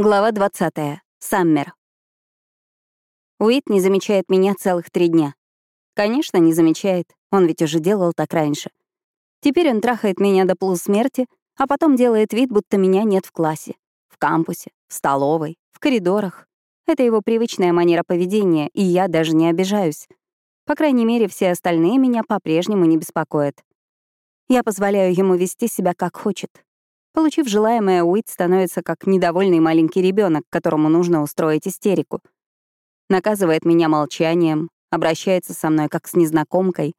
Глава 20. Саммер. Уит не замечает меня целых три дня. Конечно, не замечает, он ведь уже делал так раньше. Теперь он трахает меня до полусмерти, а потом делает вид, будто меня нет в классе, в кампусе, в столовой, в коридорах. Это его привычная манера поведения, и я даже не обижаюсь. По крайней мере, все остальные меня по-прежнему не беспокоят. Я позволяю ему вести себя как хочет. Получив желаемое, Уит становится как недовольный маленький ребенок, которому нужно устроить истерику. Наказывает меня молчанием, обращается со мной как с незнакомкой.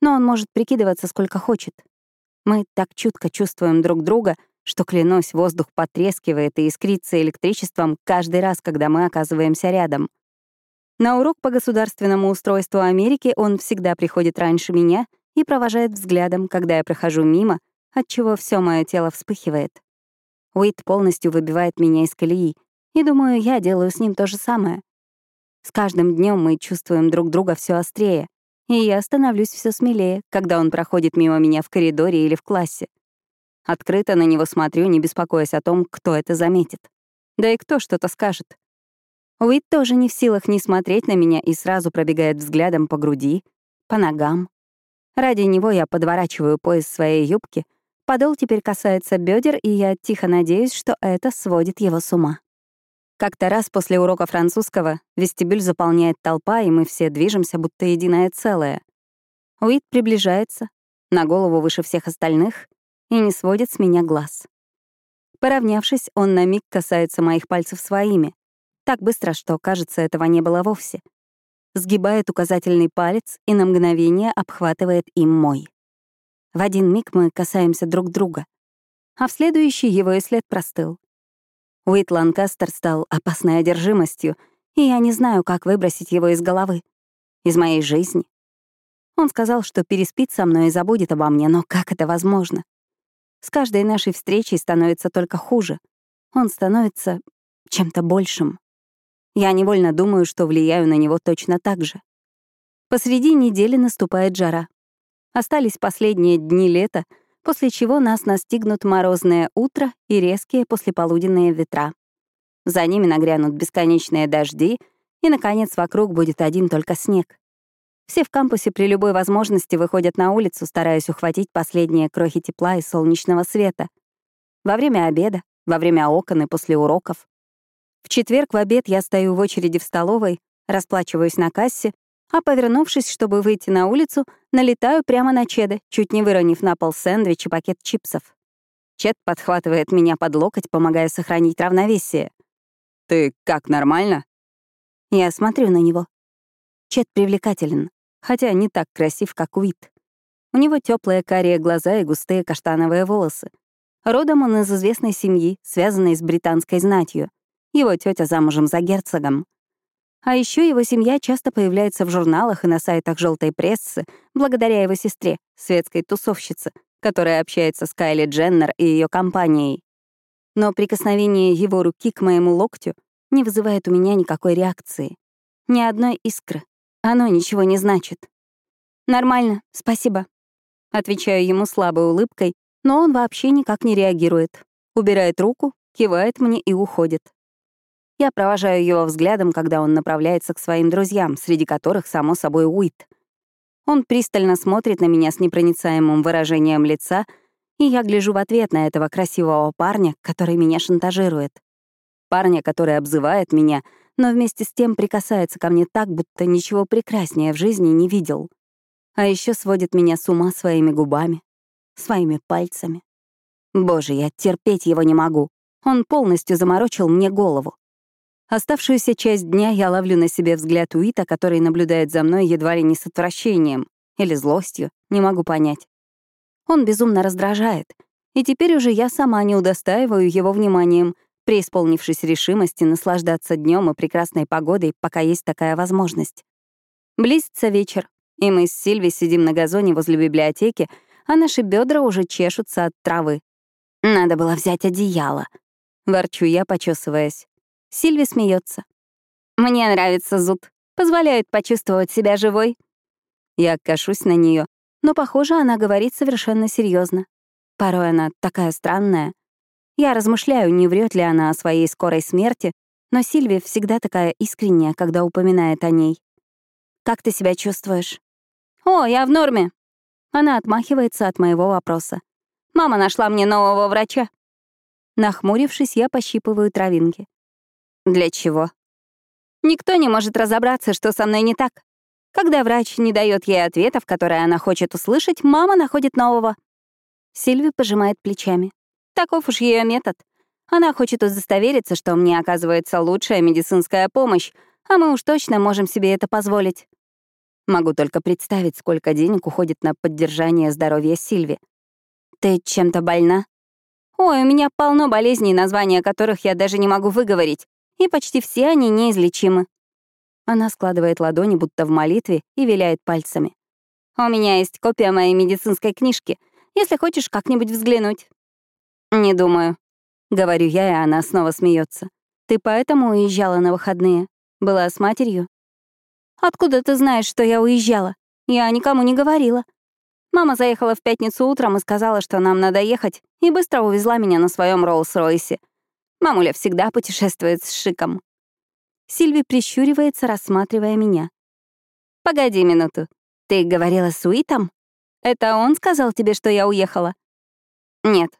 Но он может прикидываться сколько хочет. Мы так чутко чувствуем друг друга, что, клянусь, воздух потрескивает и искрится электричеством каждый раз, когда мы оказываемся рядом. На урок по государственному устройству Америки он всегда приходит раньше меня и провожает взглядом, когда я прохожу мимо — отчего все мое тело вспыхивает. Уит полностью выбивает меня из колеи, и, думаю, я делаю с ним то же самое. С каждым днем мы чувствуем друг друга все острее, и я становлюсь все смелее, когда он проходит мимо меня в коридоре или в классе. Открыто на него смотрю, не беспокоясь о том, кто это заметит. Да и кто что-то скажет. Уит тоже не в силах не смотреть на меня и сразу пробегает взглядом по груди, по ногам. Ради него я подворачиваю пояс своей юбки — Подол теперь касается бедер, и я тихо надеюсь, что это сводит его с ума. Как-то раз после урока французского вестибюль заполняет толпа, и мы все движемся, будто единое целое. Уит приближается, на голову выше всех остальных, и не сводит с меня глаз. Поравнявшись, он на миг касается моих пальцев своими. Так быстро, что, кажется, этого не было вовсе. Сгибает указательный палец и на мгновение обхватывает им мой. В один миг мы касаемся друг друга, а в следующий его и след простыл. Уит Ланкастер стал опасной одержимостью, и я не знаю, как выбросить его из головы, из моей жизни. Он сказал, что переспит со мной и забудет обо мне, но как это возможно? С каждой нашей встречей становится только хуже. Он становится чем-то большим. Я невольно думаю, что влияю на него точно так же. Посреди недели наступает жара. Остались последние дни лета, после чего нас настигнут морозное утро и резкие послеполуденные ветра. За ними нагрянут бесконечные дожди, и, наконец, вокруг будет один только снег. Все в кампусе при любой возможности выходят на улицу, стараясь ухватить последние крохи тепла и солнечного света. Во время обеда, во время окон и после уроков. В четверг в обед я стою в очереди в столовой, расплачиваюсь на кассе а, повернувшись, чтобы выйти на улицу, налетаю прямо на Чеда, чуть не выронив на пол сэндвич и пакет чипсов. Чед подхватывает меня под локоть, помогая сохранить равновесие. «Ты как, нормально?» Я смотрю на него. Чед привлекателен, хотя не так красив, как Уит. У него теплые карие глаза и густые каштановые волосы. Родом он из известной семьи, связанной с британской знатью. Его тетя замужем за герцогом. А еще его семья часто появляется в журналах и на сайтах желтой прессы благодаря его сестре, светской тусовщице, которая общается с Кайли Дженнер и ее компанией. Но прикосновение его руки к моему локтю не вызывает у меня никакой реакции. Ни одной искры. Оно ничего не значит. «Нормально, спасибо», — отвечаю ему слабой улыбкой, но он вообще никак не реагирует. Убирает руку, кивает мне и уходит. Я провожаю его взглядом, когда он направляется к своим друзьям, среди которых, само собой, Уит. Он пристально смотрит на меня с непроницаемым выражением лица, и я гляжу в ответ на этого красивого парня, который меня шантажирует. Парня, который обзывает меня, но вместе с тем прикасается ко мне так, будто ничего прекраснее в жизни не видел. А еще сводит меня с ума своими губами, своими пальцами. Боже, я терпеть его не могу. Он полностью заморочил мне голову. Оставшуюся часть дня я ловлю на себе взгляд Уита, который наблюдает за мной едва ли не с отвращением или злостью, не могу понять. Он безумно раздражает, и теперь уже я сама не удостаиваю его вниманием, преисполнившись решимости наслаждаться днем и прекрасной погодой, пока есть такая возможность. Близится вечер, и мы с Сильви сидим на газоне возле библиотеки, а наши бедра уже чешутся от травы. Надо было взять одеяло. Ворчу я, почесываясь. Сильви смеется. «Мне нравится зуд. Позволяет почувствовать себя живой». Я кашусь на нее, но, похоже, она говорит совершенно серьезно. Порой она такая странная. Я размышляю, не врет ли она о своей скорой смерти, но Сильви всегда такая искренняя, когда упоминает о ней. «Как ты себя чувствуешь?» «О, я в норме». Она отмахивается от моего вопроса. «Мама нашла мне нового врача». Нахмурившись, я пощипываю травинки. «Для чего?» Никто не может разобраться, что со мной не так. Когда врач не дает ей ответов, которые она хочет услышать, мама находит нового. Сильви пожимает плечами. Таков уж ее метод. Она хочет удостовериться, что мне оказывается лучшая медицинская помощь, а мы уж точно можем себе это позволить. Могу только представить, сколько денег уходит на поддержание здоровья Сильви. Ты чем-то больна? Ой, у меня полно болезней, названия которых я даже не могу выговорить, и почти все они неизлечимы. Она складывает ладони, будто в молитве, и виляет пальцами. «У меня есть копия моей медицинской книжки, если хочешь как-нибудь взглянуть». «Не думаю», — говорю я, и она снова смеется. «Ты поэтому уезжала на выходные? Была с матерью?» «Откуда ты знаешь, что я уезжала? Я никому не говорила. Мама заехала в пятницу утром и сказала, что нам надо ехать, и быстро увезла меня на своем Роллс-Ройсе. Мамуля всегда путешествует с шиком. Сильви прищуривается, рассматривая меня. «Погоди минуту. Ты говорила с Уитом? Это он сказал тебе, что я уехала?» «Нет».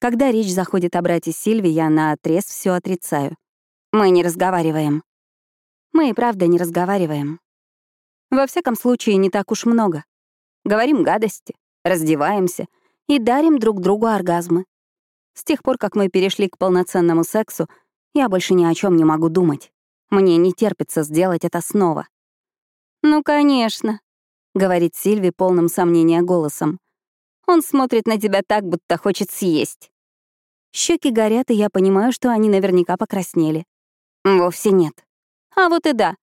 Когда речь заходит о брате Сильви, я наотрез все отрицаю. Мы не разговариваем. Мы и правда не разговариваем. Во всяком случае, не так уж много. Говорим гадости, раздеваемся и дарим друг другу оргазмы. С тех пор, как мы перешли к полноценному сексу, я больше ни о чем не могу думать. Мне не терпится сделать это снова. «Ну, конечно», — говорит Сильви полным сомнения голосом. «Он смотрит на тебя так, будто хочет съесть». Щеки горят, и я понимаю, что они наверняка покраснели. Вовсе нет. А вот и да.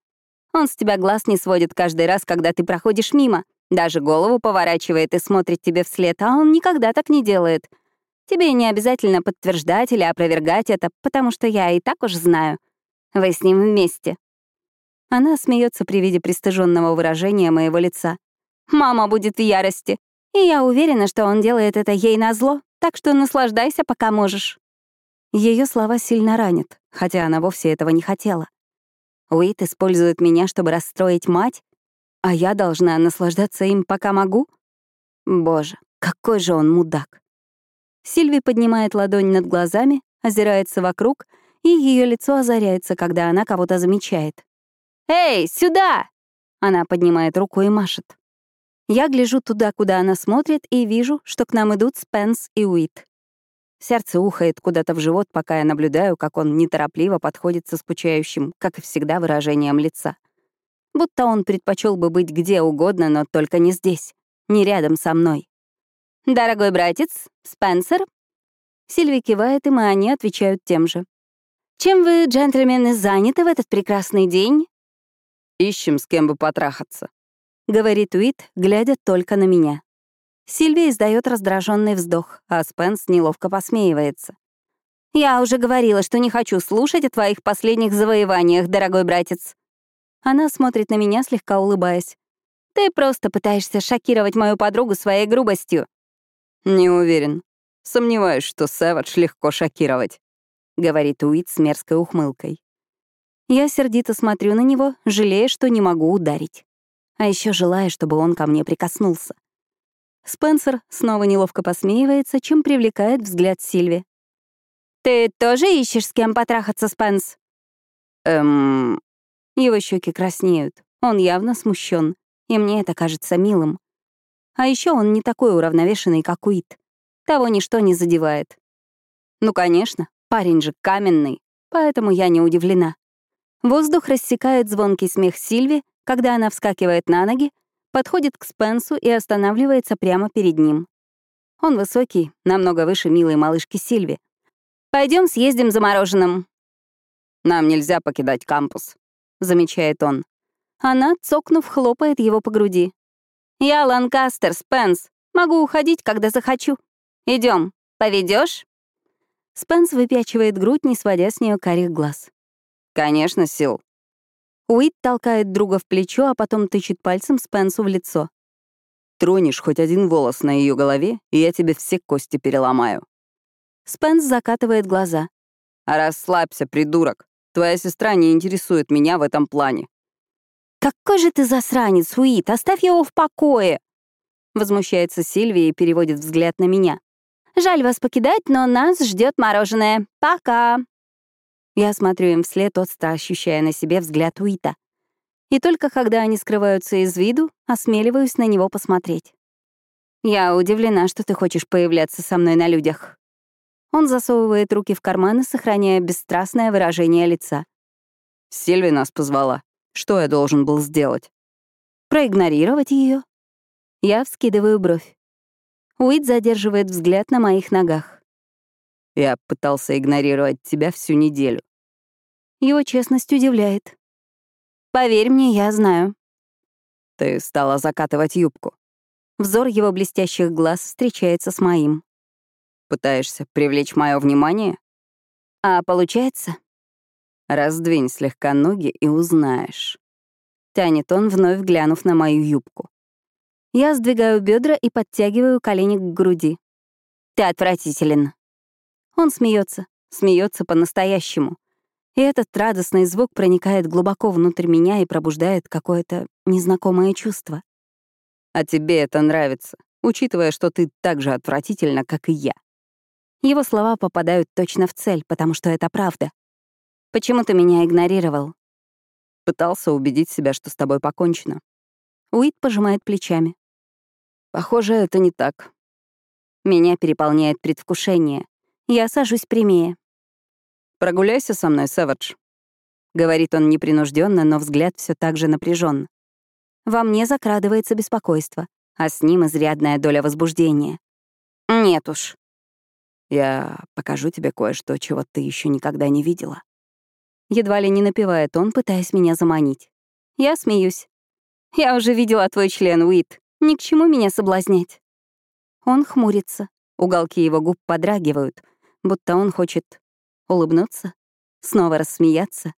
Он с тебя глаз не сводит каждый раз, когда ты проходишь мимо. Даже голову поворачивает и смотрит тебе вслед, а он никогда так не делает. Тебе не обязательно подтверждать или опровергать это, потому что я и так уж знаю. Вы с ним вместе». Она смеется при виде пристыженного выражения моего лица. «Мама будет в ярости, и я уверена, что он делает это ей назло, так что наслаждайся, пока можешь». Ее слова сильно ранят, хотя она вовсе этого не хотела. Уит использует меня, чтобы расстроить мать, а я должна наслаждаться им, пока могу? Боже, какой же он мудак. Сильви поднимает ладонь над глазами, озирается вокруг — и ее лицо озаряется, когда она кого-то замечает. «Эй, сюда!» Она поднимает руку и машет. Я гляжу туда, куда она смотрит, и вижу, что к нам идут Спенс и Уит. Сердце ухает куда-то в живот, пока я наблюдаю, как он неторопливо подходит со скучающим, как и всегда, выражением лица. Будто он предпочел бы быть где угодно, но только не здесь, не рядом со мной. «Дорогой братец, Спенсер?» Сильви кивает, и мы они отвечают тем же. Чем вы, джентльмены, заняты в этот прекрасный день? Ищем, с кем бы потрахаться, говорит Уит, глядя только на меня. Сильвия издает раздраженный вздох, а Спенс неловко посмеивается. «Я уже говорила, что не хочу слушать о твоих последних завоеваниях, дорогой братец». Она смотрит на меня, слегка улыбаясь. «Ты просто пытаешься шокировать мою подругу своей грубостью». «Не уверен. Сомневаюсь, что Сэвидж легко шокировать». — говорит Уит с мерзкой ухмылкой. Я сердито смотрю на него, жалея, что не могу ударить. А еще желая, чтобы он ко мне прикоснулся. Спенсер снова неловко посмеивается, чем привлекает взгляд Сильви. «Ты тоже ищешь с кем потрахаться, Спенс?» «Эм...» Его щеки краснеют. Он явно смущен, и мне это кажется милым. А еще он не такой уравновешенный, как Уит. Того ничто не задевает. Ну, конечно, Парень же каменный, поэтому я не удивлена. Воздух рассекает звонкий смех Сильви, когда она вскакивает на ноги, подходит к Спенсу и останавливается прямо перед ним. Он высокий, намного выше милой малышки Сильви. Пойдем съездим за мороженым». «Нам нельзя покидать кампус», — замечает он. Она, цокнув, хлопает его по груди. «Я Ланкастер, Спенс. Могу уходить, когда захочу. Идем. Поведешь? Спенс выпячивает грудь, не сводя с нее карих глаз. «Конечно, Сил». Уит толкает друга в плечо, а потом тычет пальцем Спенсу в лицо. «Тронешь хоть один волос на ее голове, и я тебе все кости переломаю». Спенс закатывает глаза. «Расслабься, придурок. Твоя сестра не интересует меня в этом плане». «Какой же ты засранец, Уит! Оставь его в покое!» Возмущается Сильвия и переводит взгляд на меня. «Жаль вас покидать, но нас ждет мороженое. Пока!» Я смотрю им вслед, остро ощущая на себе взгляд Уита. И только когда они скрываются из виду, осмеливаюсь на него посмотреть. «Я удивлена, что ты хочешь появляться со мной на людях». Он засовывает руки в карманы, сохраняя бесстрастное выражение лица. «Сильви нас позвала. Что я должен был сделать?» «Проигнорировать ее. Я вскидываю бровь. Уит задерживает взгляд на моих ногах. Я пытался игнорировать тебя всю неделю. Его честность удивляет. Поверь мне, я знаю. Ты стала закатывать юбку. Взор его блестящих глаз встречается с моим. Пытаешься привлечь мое внимание? А получается? Раздвинь слегка ноги и узнаешь. Тянет он, вновь глянув на мою юбку. Я сдвигаю бедра и подтягиваю колени к груди. Ты отвратителен. Он смеется, смеется по-настоящему. И этот радостный звук проникает глубоко внутрь меня и пробуждает какое-то незнакомое чувство. А тебе это нравится, учитывая, что ты так же отвратительна, как и я. Его слова попадают точно в цель, потому что это правда. Почему ты меня игнорировал? Пытался убедить себя, что с тобой покончено. Уит пожимает плечами. Похоже, это не так. Меня переполняет предвкушение. Я сажусь прямее. «Прогуляйся со мной, Сэвидж», — говорит он непринужденно, но взгляд все так же напряжен. Во мне закрадывается беспокойство, а с ним изрядная доля возбуждения. Нет уж. Я покажу тебе кое-что, чего ты еще никогда не видела. Едва ли не напевает он, пытаясь меня заманить. Я смеюсь. Я уже видела твой член, Уит. Ни к чему меня соблазнять. Он хмурится. Уголки его губ подрагивают — будто он хочет улыбнуться, снова рассмеяться.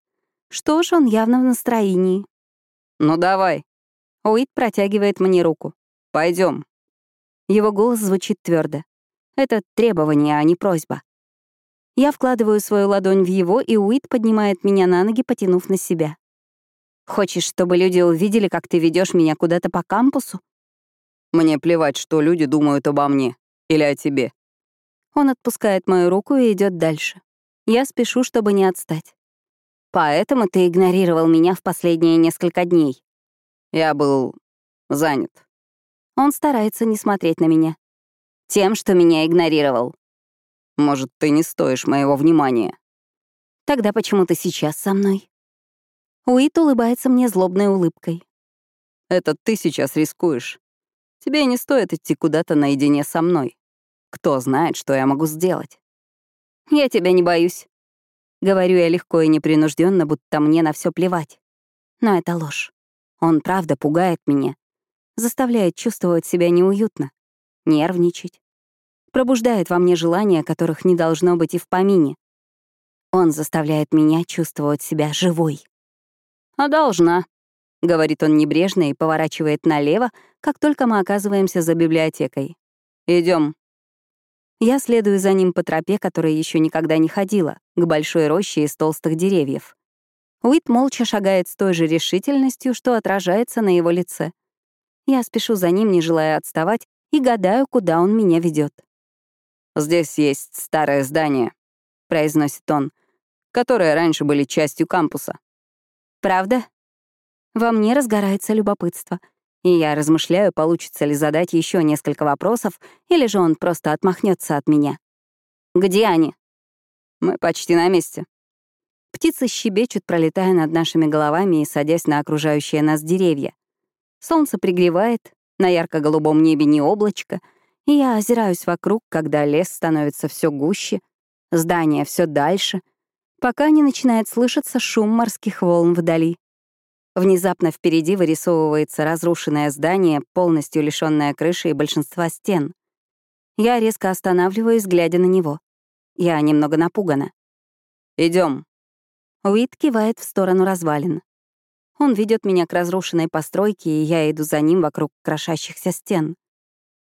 Что ж, он явно в настроении. «Ну давай». Уит протягивает мне руку. Пойдем. Его голос звучит твердо. Это требование, а не просьба. Я вкладываю свою ладонь в его, и Уит поднимает меня на ноги, потянув на себя. «Хочешь, чтобы люди увидели, как ты ведешь меня куда-то по кампусу?» «Мне плевать, что люди думают обо мне. Или о тебе. Он отпускает мою руку и идет дальше. Я спешу, чтобы не отстать. Поэтому ты игнорировал меня в последние несколько дней. Я был занят. Он старается не смотреть на меня. Тем, что меня игнорировал. Может, ты не стоишь моего внимания. Тогда почему ты сейчас со мной? Уит улыбается мне злобной улыбкой. Это ты сейчас рискуешь. Тебе не стоит идти куда-то наедине со мной. Кто знает, что я могу сделать? Я тебя не боюсь. Говорю я легко и непринужденно, будто мне на все плевать. Но это ложь. Он правда пугает меня. Заставляет чувствовать себя неуютно, нервничать. Пробуждает во мне желания, которых не должно быть и в помине. Он заставляет меня чувствовать себя живой. «А должна», — говорит он небрежно и поворачивает налево, как только мы оказываемся за библиотекой. Идем. Я следую за ним по тропе, которая еще никогда не ходила, к большой роще из толстых деревьев. Уит молча шагает с той же решительностью, что отражается на его лице. Я спешу за ним, не желая отставать, и гадаю, куда он меня ведет. «Здесь есть старое здание», — произносит он, «которые раньше были частью кампуса». «Правда?» Во мне разгорается любопытство — и я размышляю, получится ли задать еще несколько вопросов, или же он просто отмахнется от меня. «Где они?» «Мы почти на месте». Птицы щебечут, пролетая над нашими головами и садясь на окружающие нас деревья. Солнце пригревает, на ярко-голубом небе не облачко, я озираюсь вокруг, когда лес становится все гуще, здание все дальше, пока не начинает слышаться шум морских волн вдали. Внезапно впереди вырисовывается разрушенное здание, полностью лишённое крыши и большинства стен. Я резко останавливаюсь, глядя на него. Я немного напугана. Идем. Уит кивает в сторону развалин. Он ведет меня к разрушенной постройке, и я иду за ним вокруг крошащихся стен.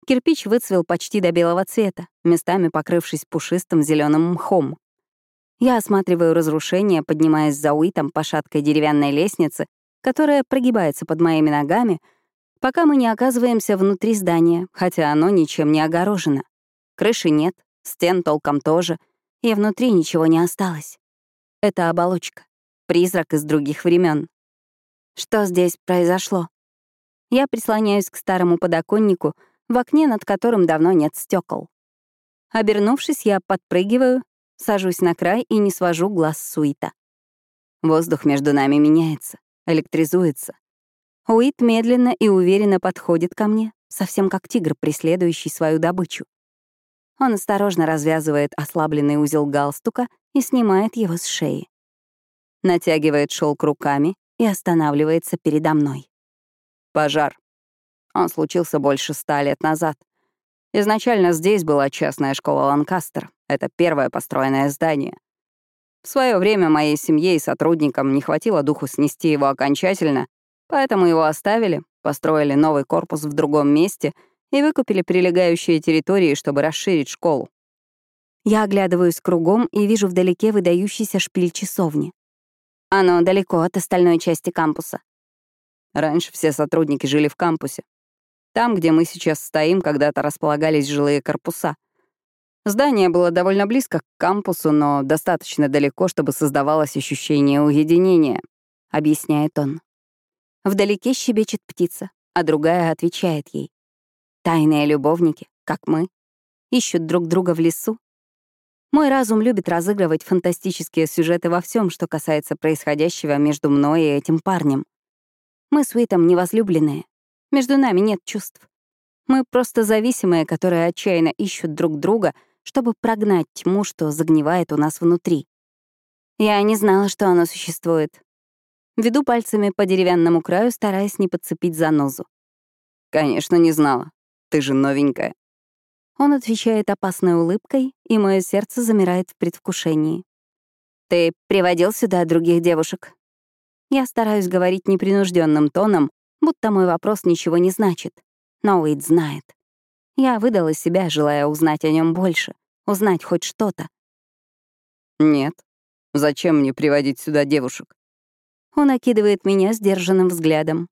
Кирпич выцвел почти до белого цвета, местами покрывшись пушистым зеленым мхом. Я осматриваю разрушение, поднимаясь за Уитом по шаткой деревянной лестнице, которая прогибается под моими ногами, пока мы не оказываемся внутри здания, хотя оно ничем не огорожено. Крыши нет, стен толком тоже, и внутри ничего не осталось. Это оболочка, призрак из других времен. Что здесь произошло? Я прислоняюсь к старому подоконнику, в окне над которым давно нет стекол. Обернувшись, я подпрыгиваю, сажусь на край и не свожу глаз с Уита. Воздух между нами меняется, электризуется. Уит медленно и уверенно подходит ко мне, совсем как тигр, преследующий свою добычу. Он осторожно развязывает ослабленный узел галстука и снимает его с шеи. Натягивает шелк руками и останавливается передо мной. Пожар. Он случился больше ста лет назад. Изначально здесь была частная школа Ланкастер. Это первое построенное здание. В свое время моей семье и сотрудникам не хватило духу снести его окончательно, поэтому его оставили, построили новый корпус в другом месте и выкупили прилегающие территории, чтобы расширить школу. Я оглядываюсь кругом и вижу вдалеке выдающийся шпиль часовни. Оно далеко от остальной части кампуса. Раньше все сотрудники жили в кампусе. Там, где мы сейчас стоим, когда-то располагались жилые корпуса. Здание было довольно близко к кампусу, но достаточно далеко, чтобы создавалось ощущение уединения, — объясняет он. Вдалеке щебечет птица, а другая отвечает ей. Тайные любовники, как мы, ищут друг друга в лесу. Мой разум любит разыгрывать фантастические сюжеты во всем, что касается происходящего между мной и этим парнем. Мы с Уитом невозлюбленные. Между нами нет чувств. Мы просто зависимые, которые отчаянно ищут друг друга, чтобы прогнать тьму, что загнивает у нас внутри. Я не знала, что оно существует. Веду пальцами по деревянному краю, стараясь не подцепить занозу. «Конечно, не знала. Ты же новенькая». Он отвечает опасной улыбкой, и мое сердце замирает в предвкушении. «Ты приводил сюда других девушек?» Я стараюсь говорить непринужденным тоном, будто мой вопрос ничего не значит. Но Уит знает. Я выдала себя, желая узнать о нем больше, узнать хоть что-то. «Нет. Зачем мне приводить сюда девушек?» Он окидывает меня сдержанным взглядом.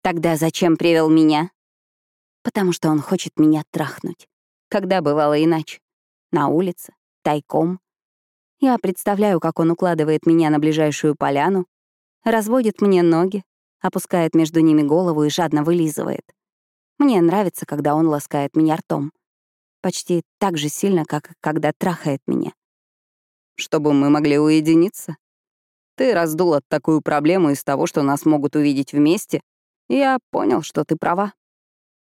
«Тогда зачем привел меня?» «Потому что он хочет меня трахнуть. Когда бывало иначе? На улице? Тайком?» Я представляю, как он укладывает меня на ближайшую поляну, разводит мне ноги, опускает между ними голову и жадно вылизывает. Мне нравится, когда он ласкает меня ртом. Почти так же сильно, как когда трахает меня. Чтобы мы могли уединиться? Ты раздула такую проблему из того, что нас могут увидеть вместе, я понял, что ты права.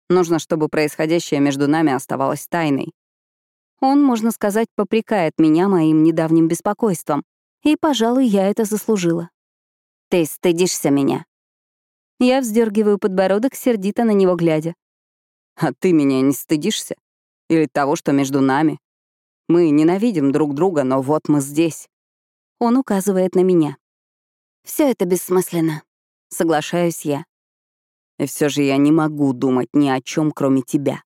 Нужно, чтобы происходящее между нами оставалось тайной. Он, можно сказать, попрекает меня моим недавним беспокойством, и, пожалуй, я это заслужила. Ты стыдишься меня. Я вздергиваю подбородок, сердито на него глядя. А ты меня не стыдишься? Или того, что между нами? Мы ненавидим друг друга, но вот мы здесь. Он указывает на меня. Все это бессмысленно. Соглашаюсь я. И все же я не могу думать ни о чем, кроме тебя.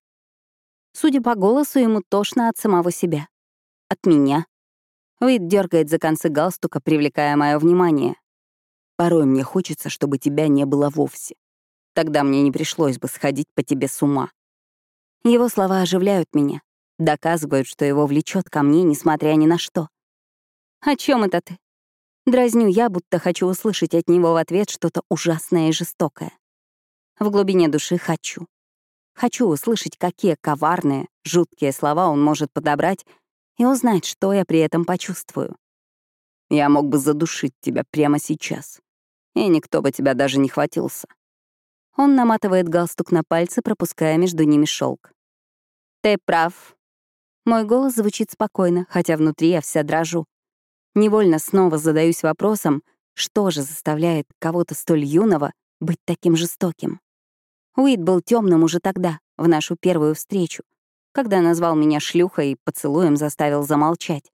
Судя по голосу, ему тошно от самого себя. От меня. Уит дергает за концы галстука, привлекая мое внимание. Порой мне хочется, чтобы тебя не было вовсе. Тогда мне не пришлось бы сходить по тебе с ума. Его слова оживляют меня, доказывают, что его влечет ко мне, несмотря ни на что. «О чем это ты?» Дразню я, будто хочу услышать от него в ответ что-то ужасное и жестокое. В глубине души хочу. Хочу услышать, какие коварные, жуткие слова он может подобрать, и узнать, что я при этом почувствую. Я мог бы задушить тебя прямо сейчас и никто бы тебя даже не хватился. Он наматывает галстук на пальцы, пропуская между ними шелк. «Ты прав». Мой голос звучит спокойно, хотя внутри я вся дрожу. Невольно снова задаюсь вопросом, что же заставляет кого-то столь юного быть таким жестоким. Уит был темным уже тогда, в нашу первую встречу, когда назвал меня шлюхой и поцелуем заставил замолчать.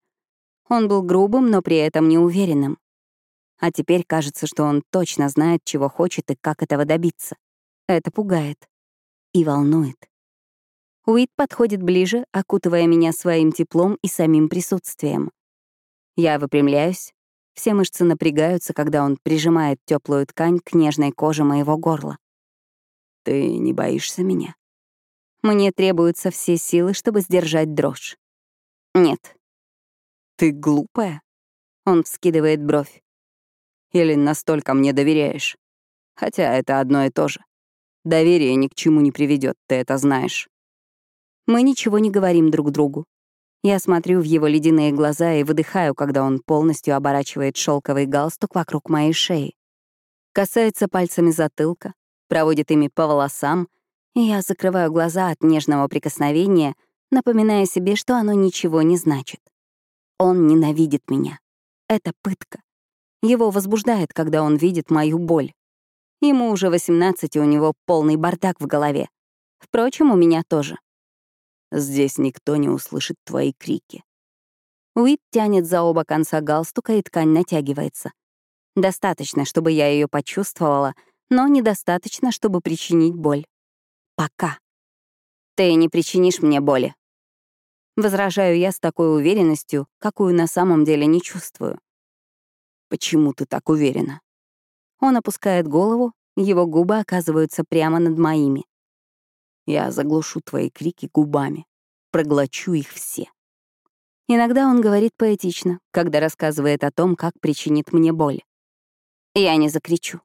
Он был грубым, но при этом неуверенным. А теперь кажется, что он точно знает, чего хочет и как этого добиться. Это пугает и волнует. Уит подходит ближе, окутывая меня своим теплом и самим присутствием. Я выпрямляюсь, все мышцы напрягаются, когда он прижимает теплую ткань к нежной коже моего горла. «Ты не боишься меня?» Мне требуются все силы, чтобы сдержать дрожь. «Нет». «Ты глупая?» Он вскидывает бровь. «Или настолько мне доверяешь? Хотя это одно и то же. Доверие ни к чему не приведет, ты это знаешь». Мы ничего не говорим друг другу. Я смотрю в его ледяные глаза и выдыхаю, когда он полностью оборачивает шелковый галстук вокруг моей шеи. Касается пальцами затылка, проводит ими по волосам, и я закрываю глаза от нежного прикосновения, напоминая себе, что оно ничего не значит. Он ненавидит меня. Это пытка. Его возбуждает, когда он видит мою боль. Ему уже 18, и у него полный бардак в голове. Впрочем, у меня тоже. Здесь никто не услышит твои крики. Уит тянет за оба конца галстука, и ткань натягивается. Достаточно, чтобы я ее почувствовала, но недостаточно, чтобы причинить боль. Пока. Ты не причинишь мне боли. Возражаю я с такой уверенностью, какую на самом деле не чувствую. Почему ты так уверена? Он опускает голову, его губы оказываются прямо над моими. Я заглушу твои крики губами, проглочу их все. Иногда он говорит поэтично, когда рассказывает о том, как причинит мне боль. Я не закричу.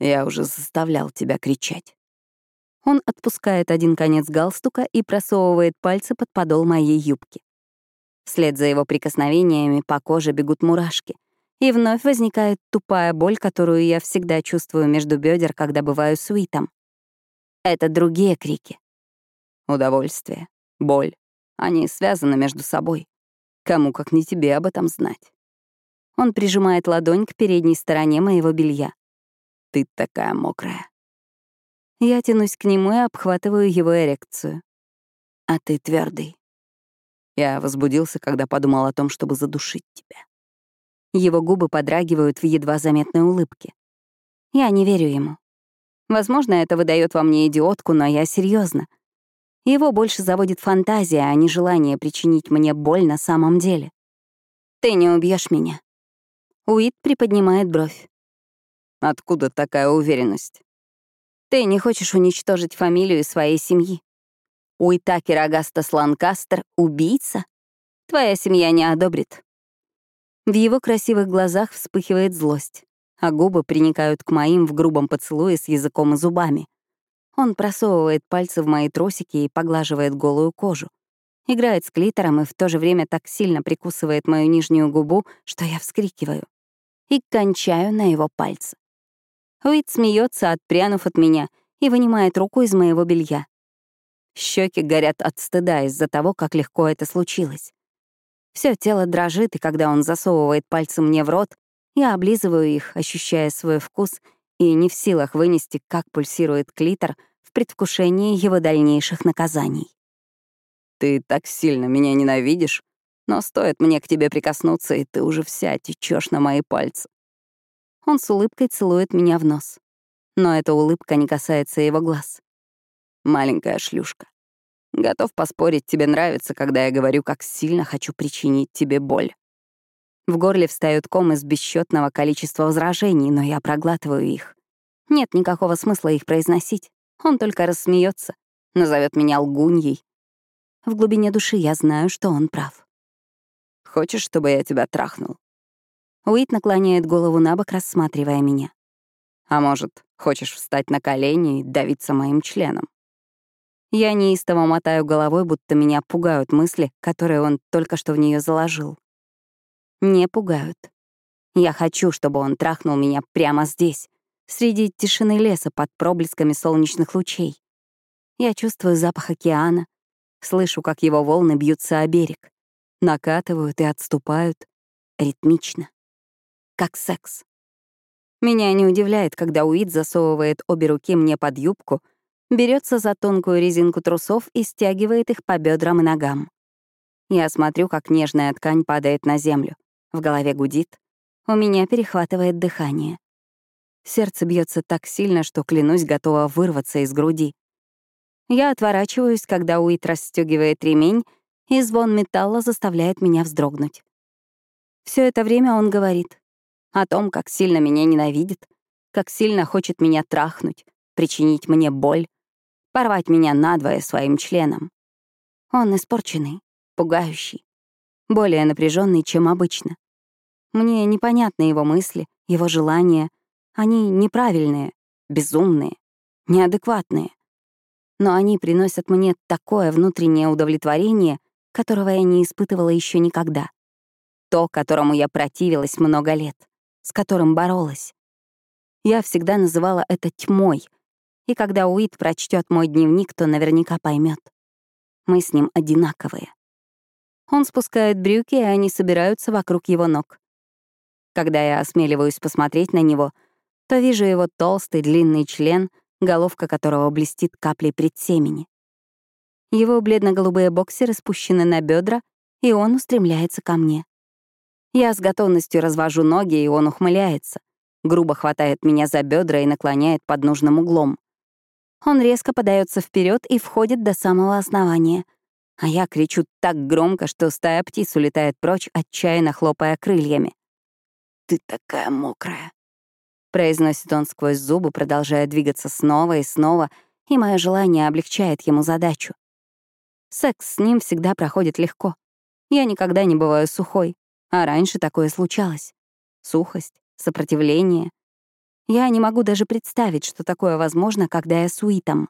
Я уже заставлял тебя кричать. Он отпускает один конец галстука и просовывает пальцы под подол моей юбки. Вслед за его прикосновениями по коже бегут мурашки, и вновь возникает тупая боль, которую я всегда чувствую между бедер, когда бываю с Уитом. Это другие крики. Удовольствие, боль. Они связаны между собой. Кому, как не тебе, об этом знать. Он прижимает ладонь к передней стороне моего белья. Ты такая мокрая. Я тянусь к нему и обхватываю его эрекцию. А ты твердый. Я возбудился, когда подумал о том, чтобы задушить тебя. Его губы подрагивают в едва заметной улыбке. Я не верю ему. Возможно, это выдает во мне идиотку, но я серьезно. Его больше заводит фантазия, а не желание причинить мне боль на самом деле. Ты не убьешь меня. Уит приподнимает бровь. Откуда такая уверенность? Ты не хочешь уничтожить фамилию своей семьи. Уитакер Агастас Ланкастер — убийца? Твоя семья не одобрит. В его красивых глазах вспыхивает злость а губы приникают к моим в грубом поцелуе с языком и зубами. Он просовывает пальцы в мои тросики и поглаживает голую кожу. Играет с клитором и в то же время так сильно прикусывает мою нижнюю губу, что я вскрикиваю. И кончаю на его пальцы. Уит смеется, отпрянув от меня, и вынимает руку из моего белья. Щеки горят от стыда из-за того, как легко это случилось. Все тело дрожит, и когда он засовывает пальцы мне в рот, я облизываю их, ощущая свой вкус, и не в силах вынести, как пульсирует клитор в предвкушении его дальнейших наказаний. «Ты так сильно меня ненавидишь, но стоит мне к тебе прикоснуться, и ты уже вся течешь на мои пальцы». Он с улыбкой целует меня в нос. Но эта улыбка не касается его глаз. «Маленькая шлюшка. Готов поспорить, тебе нравится, когда я говорю, как сильно хочу причинить тебе боль». В горле встают ком из бесчетного количества возражений, но я проглатываю их. Нет никакого смысла их произносить. Он только рассмеется, назовет меня лгуньей. В глубине души я знаю, что он прав. «Хочешь, чтобы я тебя трахнул?» Уит наклоняет голову на бок, рассматривая меня. «А может, хочешь встать на колени и давиться моим членом?» Я неистово мотаю головой, будто меня пугают мысли, которые он только что в нее заложил не пугают. Я хочу, чтобы он трахнул меня прямо здесь, среди тишины леса под проблесками солнечных лучей. Я чувствую запах океана, слышу, как его волны бьются о берег, накатывают и отступают ритмично, как секс. Меня не удивляет, когда Уит засовывает обе руки мне под юбку, берется за тонкую резинку трусов и стягивает их по бедрам и ногам. Я смотрю, как нежная ткань падает на землю. В голове гудит. У меня перехватывает дыхание. Сердце бьется так сильно, что, клянусь, готова вырваться из груди. Я отворачиваюсь, когда Уит расстегивает ремень, и звон металла заставляет меня вздрогнуть. Все это время он говорит о том, как сильно меня ненавидит, как сильно хочет меня трахнуть, причинить мне боль, порвать меня надвое своим членом. Он испорченный, пугающий, более напряженный, чем обычно. Мне непонятны его мысли, его желания. Они неправильные, безумные, неадекватные. Но они приносят мне такое внутреннее удовлетворение, которого я не испытывала еще никогда. То, которому я противилась много лет, с которым боролась. Я всегда называла это тьмой, и когда Уит прочтет мой дневник, то наверняка поймет. Мы с ним одинаковые. Он спускает брюки, и они собираются вокруг его ног. Когда я осмеливаюсь посмотреть на него, то вижу его толстый длинный член, головка которого блестит каплей предсемени. Его бледно-голубые боксеры спущены на бедра, и он устремляется ко мне. Я с готовностью развожу ноги, и он ухмыляется, грубо хватает меня за бедра и наклоняет под нужным углом. Он резко подается вперед и входит до самого основания. А я кричу так громко, что стая птиц улетает прочь, отчаянно хлопая крыльями. «Ты такая мокрая», — произносит он сквозь зубы, продолжая двигаться снова и снова, и мое желание облегчает ему задачу. Секс с ним всегда проходит легко. Я никогда не бываю сухой, а раньше такое случалось. Сухость, сопротивление. Я не могу даже представить, что такое возможно, когда я с Уитом.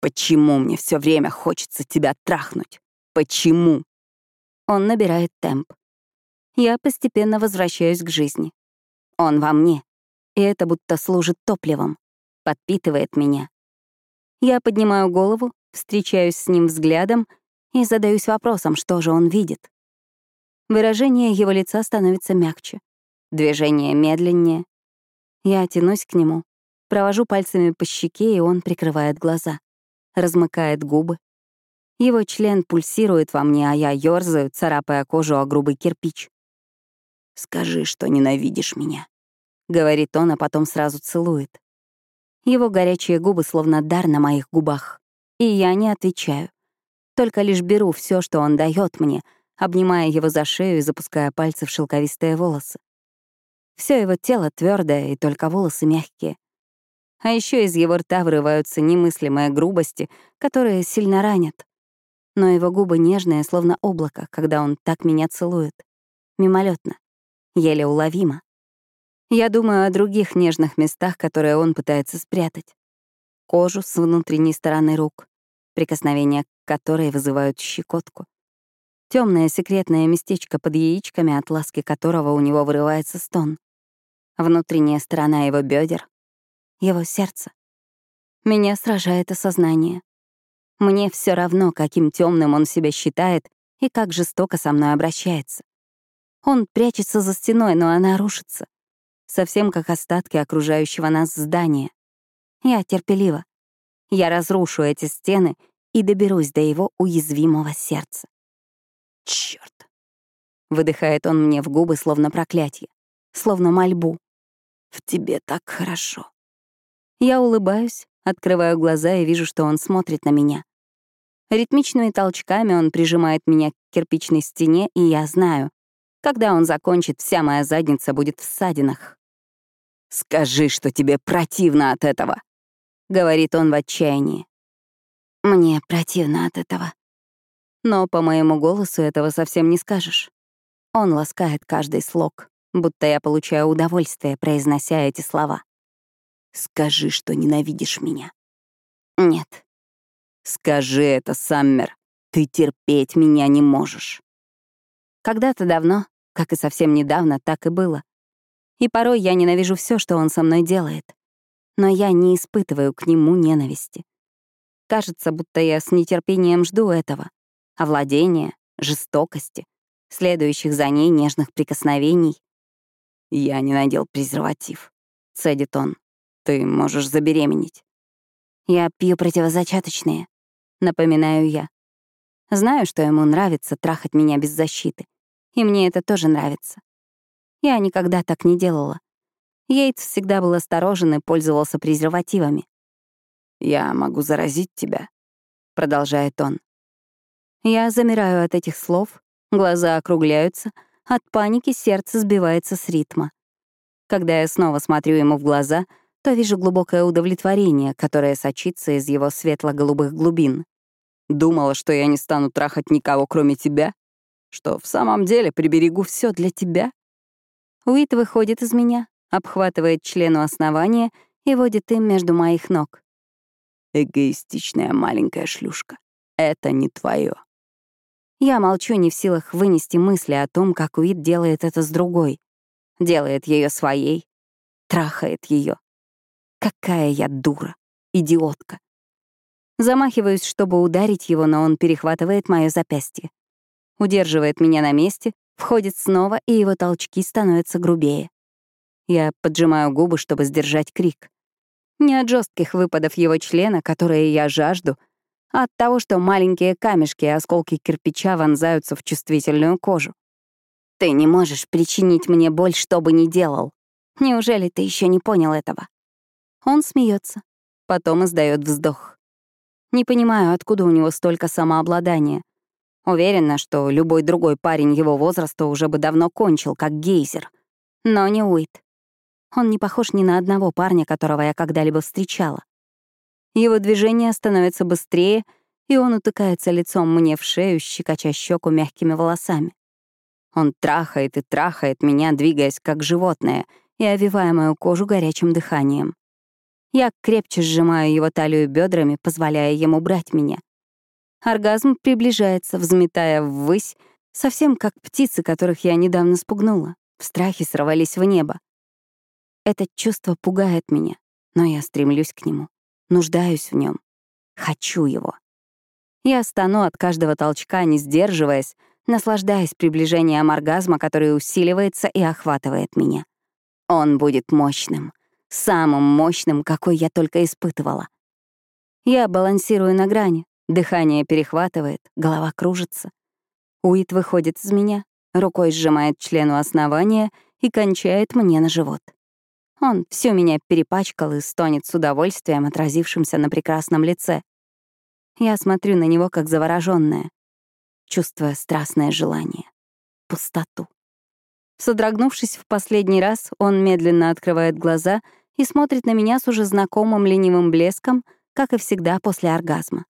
«Почему мне все время хочется тебя трахнуть? Почему?» Он набирает темп я постепенно возвращаюсь к жизни. Он во мне, и это будто служит топливом, подпитывает меня. Я поднимаю голову, встречаюсь с ним взглядом и задаюсь вопросом, что же он видит. Выражение его лица становится мягче, движение медленнее. Я тянусь к нему, провожу пальцами по щеке, и он прикрывает глаза, размыкает губы. Его член пульсирует во мне, а я ёрзаю, царапая кожу о грубый кирпич. «Скажи, что ненавидишь меня», — говорит он, а потом сразу целует. Его горячие губы словно дар на моих губах. И я не отвечаю. Только лишь беру все, что он дает мне, обнимая его за шею и запуская пальцы в шелковистые волосы. Все его тело твердое, и только волосы мягкие. А еще из его рта вырываются немыслимые грубости, которые сильно ранят. Но его губы нежные, словно облако, когда он так меня целует. Мимолетно еле уловимо. Я думаю о других нежных местах, которые он пытается спрятать. Кожу с внутренней стороны рук, прикосновения к которой вызывают щекотку. Темное секретное местечко под яичками, от ласки которого у него вырывается стон. Внутренняя сторона его бедер, его сердце. Меня сражает осознание. Мне все равно, каким темным он себя считает и как жестоко со мной обращается. Он прячется за стеной, но она рушится. Совсем как остатки окружающего нас здания. Я терпелива. Я разрушу эти стены и доберусь до его уязвимого сердца. Черт! Выдыхает он мне в губы, словно проклятие, словно мольбу. В тебе так хорошо. Я улыбаюсь, открываю глаза и вижу, что он смотрит на меня. Ритмичными толчками он прижимает меня к кирпичной стене, и я знаю, когда он закончит, вся моя задница будет в ссадинах. «Скажи, что тебе противно от этого», — говорит он в отчаянии. «Мне противно от этого». Но по моему голосу этого совсем не скажешь. Он ласкает каждый слог, будто я получаю удовольствие, произнося эти слова. «Скажи, что ненавидишь меня». «Нет». «Скажи это, Саммер. Ты терпеть меня не можешь». Когда-то давно, как и совсем недавно, так и было. И порой я ненавижу все, что он со мной делает. Но я не испытываю к нему ненависти. Кажется, будто я с нетерпением жду этого. Овладения, жестокости, следующих за ней нежных прикосновений. «Я не надел презерватив», — цедит он. «Ты можешь забеременеть». «Я пью противозачаточные», — напоминаю я. Знаю, что ему нравится трахать меня без защиты. И мне это тоже нравится. Я никогда так не делала. Йейтс всегда был осторожен и пользовался презервативами. «Я могу заразить тебя», — продолжает он. Я замираю от этих слов, глаза округляются, от паники сердце сбивается с ритма. Когда я снова смотрю ему в глаза, то вижу глубокое удовлетворение, которое сочится из его светло-голубых глубин. Думала, что я не стану трахать никого, кроме тебя? Что в самом деле приберегу все для тебя? Уит выходит из меня, обхватывает члену основания и водит им между моих ног. Эгоистичная маленькая шлюшка. Это не твое. Я молчу, не в силах вынести мысли о том, как Уит делает это с другой. Делает ее своей, трахает ее. Какая я дура, идиотка. Замахиваюсь, чтобы ударить его, но он перехватывает мое запястье. Удерживает меня на месте, входит снова, и его толчки становятся грубее. Я поджимаю губы, чтобы сдержать крик. Не от жестких выпадов его члена, которые я жажду, от того, что маленькие камешки и осколки кирпича вонзаются в чувствительную кожу. Ты не можешь причинить мне боль, что бы ни делал. Неужели ты еще не понял этого? Он смеется, потом издает вздох. Не понимаю, откуда у него столько самообладания. Уверена, что любой другой парень его возраста уже бы давно кончил, как гейзер. Но не Уит. Он не похож ни на одного парня, которого я когда-либо встречала. Его движения становятся быстрее, и он утыкается лицом мне в шею, щекоча щеку мягкими волосами. Он трахает и трахает меня, двигаясь как животное и овивая мою кожу горячим дыханием. Я крепче сжимаю его талию бедрами, позволяя ему брать меня. Оргазм приближается, взметая ввысь, совсем как птицы, которых я недавно спугнула. В страхе сорвались в небо. Это чувство пугает меня, но я стремлюсь к нему, нуждаюсь в нем, хочу его. Я стану от каждого толчка, не сдерживаясь, наслаждаясь приближением оргазма, который усиливается и охватывает меня. Он будет мощным — самым мощным, какой я только испытывала. Я балансирую на грани, дыхание перехватывает, голова кружится. Уит выходит из меня, рукой сжимает члену основания и кончает мне на живот. Он всю меня перепачкал и стонет с удовольствием, отразившимся на прекрасном лице. Я смотрю на него как заворожённая, чувствуя страстное желание, пустоту. Содрогнувшись в последний раз, он медленно открывает глаза и смотрит на меня с уже знакомым ленивым блеском, как и всегда после оргазма.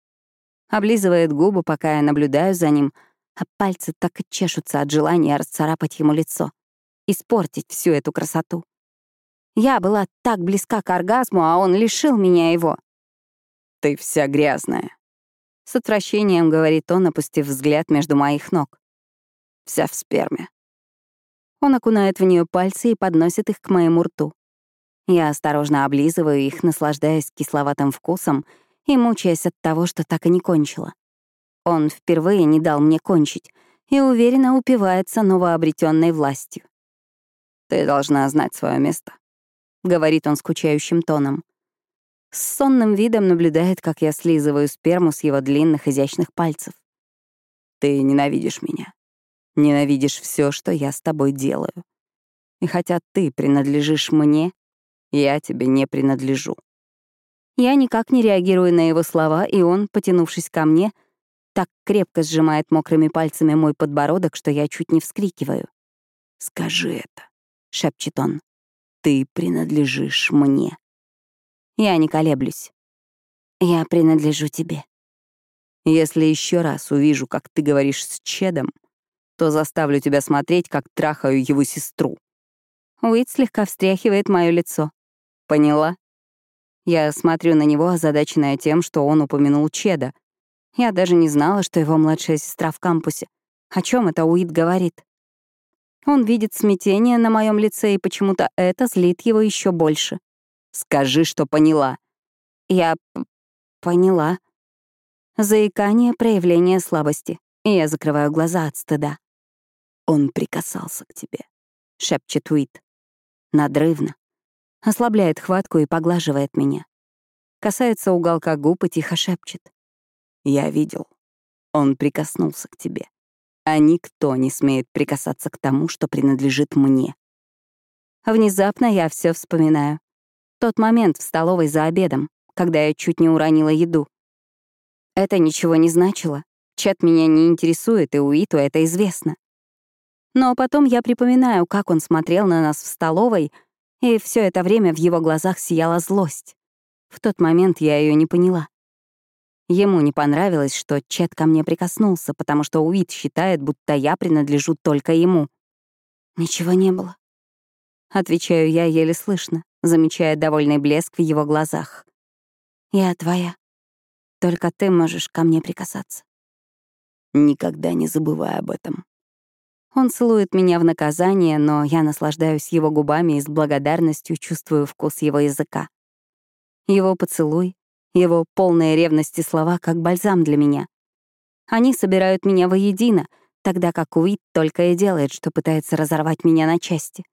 Облизывает губы, пока я наблюдаю за ним, а пальцы так и чешутся от желания расцарапать ему лицо, испортить всю эту красоту. Я была так близка к оргазму, а он лишил меня его. «Ты вся грязная», — с отвращением говорит он, опустив взгляд между моих ног. «Вся в сперме». Он окунает в нее пальцы и подносит их к моему рту. Я осторожно облизываю их, наслаждаясь кисловатым вкусом и мучаясь от того, что так и не кончила. Он впервые не дал мне кончить и уверенно упивается новообретенной властью. «Ты должна знать свое место», — говорит он скучающим тоном. С сонным видом наблюдает, как я слизываю сперму с его длинных изящных пальцев. «Ты ненавидишь меня. Ненавидишь все, что я с тобой делаю. И хотя ты принадлежишь мне, я тебе не принадлежу». Я никак не реагирую на его слова, и он, потянувшись ко мне, так крепко сжимает мокрыми пальцами мой подбородок, что я чуть не вскрикиваю. «Скажи это», — шепчет он. «Ты принадлежишь мне». Я не колеблюсь. «Я принадлежу тебе». Если еще раз увижу, как ты говоришь с Чедом, то заставлю тебя смотреть, как трахаю его сестру. Уит слегка встряхивает мое лицо. Поняла? Я смотрю на него, озадаченная тем, что он упомянул Чеда. Я даже не знала, что его младшая сестра в кампусе. О чем это Уит говорит? Он видит смятение на моем лице, и почему-то это злит его еще больше. «Скажи, что поняла». Я поняла. Заикание — проявление слабости, и я закрываю глаза от стыда. «Он прикасался к тебе», — шепчет Уит. Надрывно, ослабляет хватку и поглаживает меня. Касается уголка губ и тихо шепчет. «Я видел. Он прикоснулся к тебе. А никто не смеет прикасаться к тому, что принадлежит мне». Внезапно я все вспоминаю. Тот момент в столовой за обедом, когда я чуть не уронила еду. Это ничего не значило. Чат меня не интересует, и Уиту это известно. Но потом я припоминаю, как он смотрел на нас в столовой, и все это время в его глазах сияла злость. В тот момент я ее не поняла. Ему не понравилось, что Чет ко мне прикоснулся, потому что Уит считает, будто я принадлежу только ему. «Ничего не было», — отвечаю я еле слышно, замечая довольный блеск в его глазах. «Я твоя. Только ты можешь ко мне прикасаться». Никогда не забывай об этом. Он целует меня в наказание, но я наслаждаюсь его губами и с благодарностью чувствую вкус его языка. Его поцелуй, его полные ревности слова как бальзам для меня. Они собирают меня воедино, тогда как Уит только и делает, что пытается разорвать меня на части.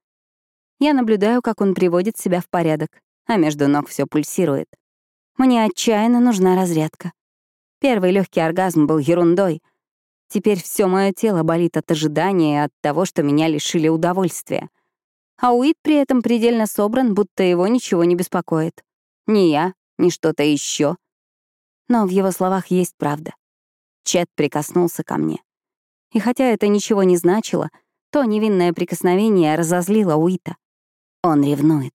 Я наблюдаю, как он приводит себя в порядок, а между ног все пульсирует. Мне отчаянно нужна разрядка. Первый легкий оргазм был ерундой. Теперь все мое тело болит от ожидания и от того, что меня лишили удовольствия. А Уит при этом предельно собран, будто его ничего не беспокоит. Ни я, ни что-то еще. Но в его словах есть правда. Чет прикоснулся ко мне. И хотя это ничего не значило, то невинное прикосновение разозлило Уита. Он ревнует.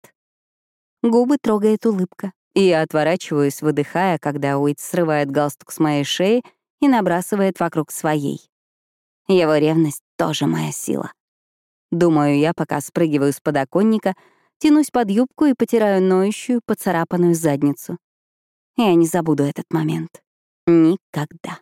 Губы трогает улыбка, и я отворачиваюсь, выдыхая, когда Уит срывает галстук с моей шеи и набрасывает вокруг своей. Его ревность тоже моя сила. Думаю я, пока спрыгиваю с подоконника — тянусь под юбку и потираю ноющую, поцарапанную задницу. Я не забуду этот момент. Никогда.